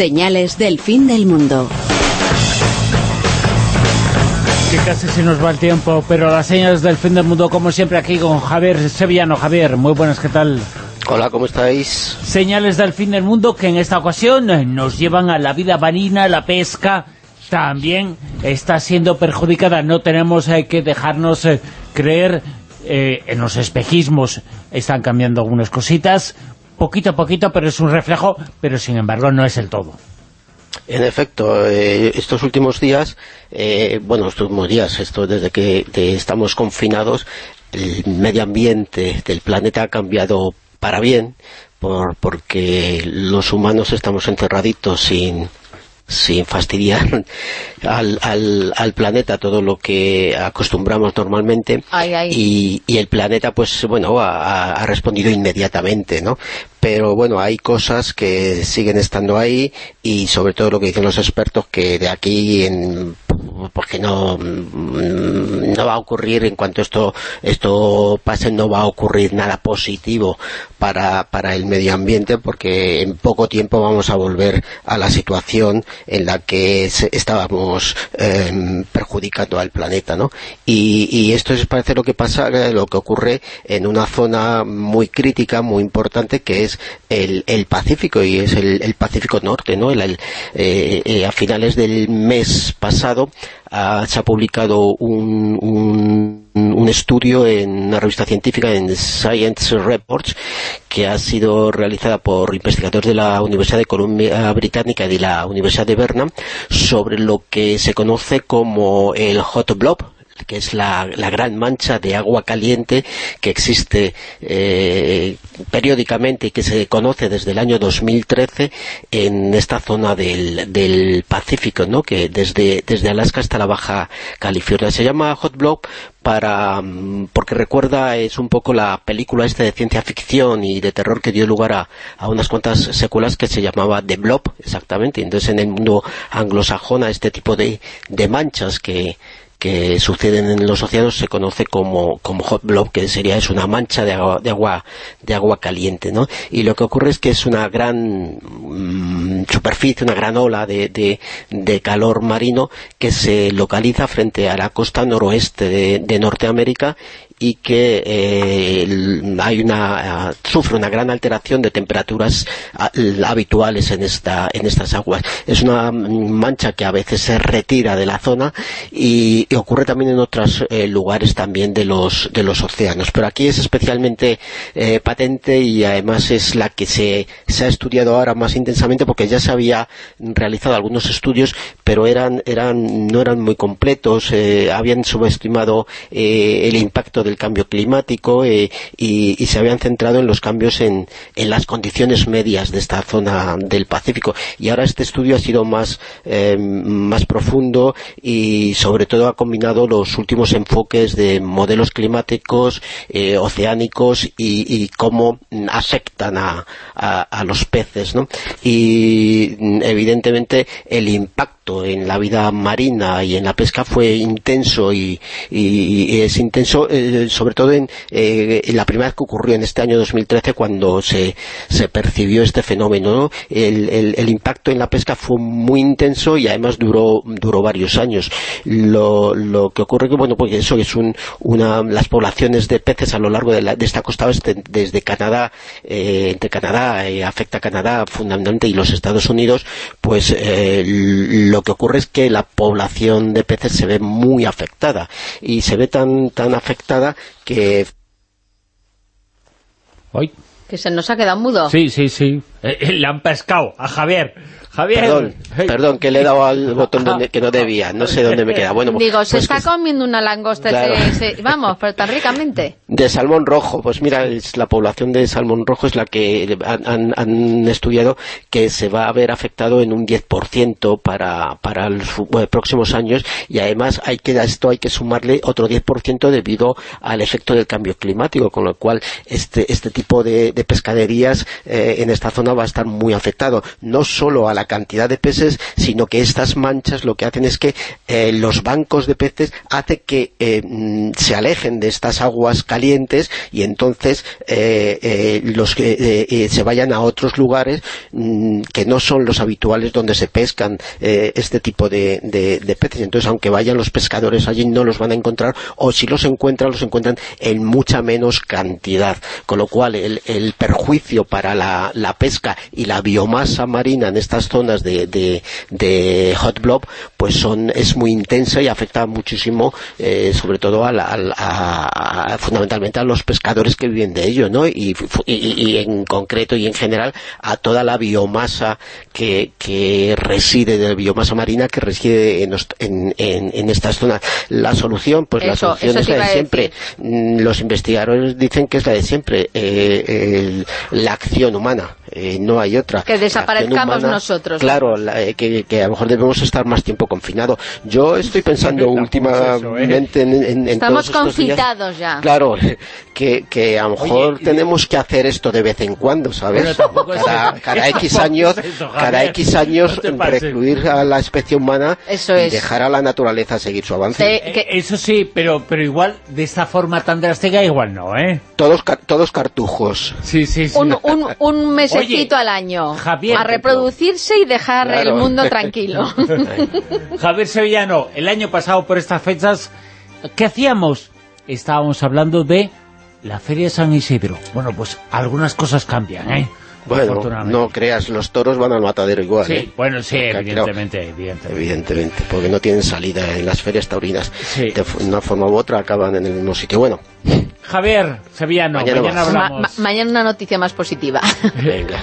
Señales del fin del mundo. Que casi se nos va el tiempo, pero las señales del fin del mundo, como siempre, aquí con Javier Sevillano. Javier, muy buenas, ¿qué tal? Hola, ¿cómo estáis? Señales del fin del mundo que en esta ocasión nos llevan a la vida marina, la pesca, también está siendo perjudicada. No tenemos eh, que dejarnos eh, creer eh, en los espejismos. Están cambiando algunas cositas, poquito a poquito, pero es un reflejo, pero sin embargo no es el todo. En efecto, estos últimos días, bueno, estos últimos días, esto desde que estamos confinados, el medio ambiente del planeta ha cambiado para bien, por, porque los humanos estamos encerraditos sin, sin fastidiar al, al, al, planeta todo lo que acostumbramos normalmente Y, y, el planeta pues bueno ha, ha, respondido inmediatamente ¿no? pero bueno hay cosas que siguen estando ahí y sobre todo lo que dicen los expertos que de aquí en porque no, mm, no va a ocurrir en cuanto esto esto pase no va a ocurrir nada positivo para, para el medio ambiente porque en poco tiempo vamos a volver a la situación en la que estábamos em, perjudicando al planeta ¿no? y, esto es parece lo que pasa lo que ocurre en una zona muy crítica muy importante que es el, el Pacífico y es el, el Pacífico Norte ¿no? El, eh, eh, a finales del mes pasado uh, se ha publicado un, un, un, estudio en una revista científica, en Science Reports, que ha sido realizada por investigadores de la Universidad de Columbia Británica y de la Universidad de Berna, sobre lo que se conoce como el hot blob, que es la, gran mancha de agua caliente que existe eh, periódicamente y que se conoce desde el año 2013 en esta zona del, Pacífico, ¿no? que desde, Alaska hasta la Baja California. Se llama Hot Block para mm, porque recuerda, es un poco la película esta de ciencia ficción y de terror que dio lugar a, unas cuantas secuelas que se llamaba The Blob, exactamente. Entonces en el mundo anglosajona este tipo de manchas que que suceden en los océanos se conoce como, como hot blob, que sería es una mancha de agua, de agua, de agua caliente, ¿no? Y lo que ocurre es que es una gran mmm, superficie, una gran ola de, de, calor marino que se localiza frente a la costa noroeste de Norteamérica y que eh, hay una sufre una gran alteración de temperaturas habituales en esta en estas aguas. Es una mancha que a veces se retira de la zona y, ocurre también en otros eh, lugares también de los de los océanos, pero aquí es especialmente eh, patente y además es la que se, se ha estudiado ahora más intensamente porque ya se había realizado algunos estudios, pero eran eran no eran muy completos, habían subestimado el impacto de del cambio climático eh, y, se habían centrado en los cambios en, en, las condiciones medias de esta zona del Pacífico y ahora este estudio ha sido más, eh, más profundo y sobre todo ha combinado los últimos enfoques de modelos climáticos, eh, oceánicos y, cómo afectan a, a, a los peces ¿no? y evidentemente el impacto en la vida marina y en la pesca fue intenso y, es intenso eh, sobre todo en, eh, la primera vez que ocurrió en este año 2013 cuando se, se percibió este fenómeno. ¿no? El, el, el, impacto en la pesca fue muy intenso y además duró, duró varios años. Lo, lo que ocurre que, bueno, pues eso es un, una, las poblaciones de peces a lo largo de, la, de esta costa oeste, desde Canadá, eh, entre Canadá, eh, afecta a Canadá fundamentalmente y los Estados Unidos, pues eh, lo que ocurre es que la población de peces se ve muy afectada y se ve tan, tan afectada que... Hoy. Que se nos ha quedado mudo. Sí, sí, sí. Eh, le han pescado a Javier. Javier. Perdón, perdón, que le he dado al botón donde, que no debía, no sé dónde me queda. Bueno, Digo, pues se está que... comiendo una langosta, claro. se, se, vamos, pero tan ricamente. De salmón rojo, pues mira, es la población de salmón rojo es la que han, han, han estudiado que se va a ver afectado en un 10% para, para los bueno, próximos años y además hay que a esto hay que sumarle otro 10% debido al efecto del cambio climático, con lo cual este, este tipo de, de pescaderías eh, en esta zona va a estar muy afectado, no solo a la cantidad de peces, sino que estas manchas lo que hacen es que eh, los bancos de peces hace que eh, mm, se alejen de estas aguas calientes y entonces los que se vayan a otros lugares mm, que no son los habituales donde se pescan este tipo de, peces. Entonces, aunque vayan los pescadores allí, no los van a encontrar, o si los encuentran, los encuentran en mucha menos cantidad. Con lo cual, el, perjuicio para la pesca y la biomasa marina en estas zonas de, de, hot blob pues son es muy intensa y afecta muchísimo eh, sobre todo a, fundamentalmente a los pescadores que viven de ello ¿no? y, y, en concreto y en general a toda la biomasa que, que reside de biomasa marina que reside en, en, en, estas zonas. La solución pues la solución es la de siempre. mm, los investigadores dicen que es la de siempre eh, la acción humana eh, no hay otra. Que desaparezcamos nosotros. Claro, eh, que, a lo mejor debemos estar más tiempo confinados. Yo estoy pensando últimamente en, Estamos confitados ya. Claro, que, que a lo mejor tenemos que hacer esto de vez en cuando, ¿sabes? Cada, X años, cada X años recluir a la especie humana y dejar a la naturaleza seguir su avance. Eso sí, pero pero igual de esta forma tan drástica igual no, ¿eh? Todos, todos cartujos. Sí, sí, sí. Un, un, un mesecito al año. a reproducirse y dejar el mundo tranquilo. Javier Sevillano, el año pasado por estas fechas, ¿qué hacíamos? Estábamos hablando de la Feria de San Isidro. Bueno, pues algunas cosas cambian, ¿eh? Bueno, no creas, los toros van al matadero igual, sí, ¿eh? bueno, sí, evidentemente, evidentemente, porque no tienen salida en las ferias taurinas. De una forma u otra acaban en el mismo sitio. Bueno. Javier Sevillano, mañana, mañana hablamos. mañana una noticia más positiva. Venga.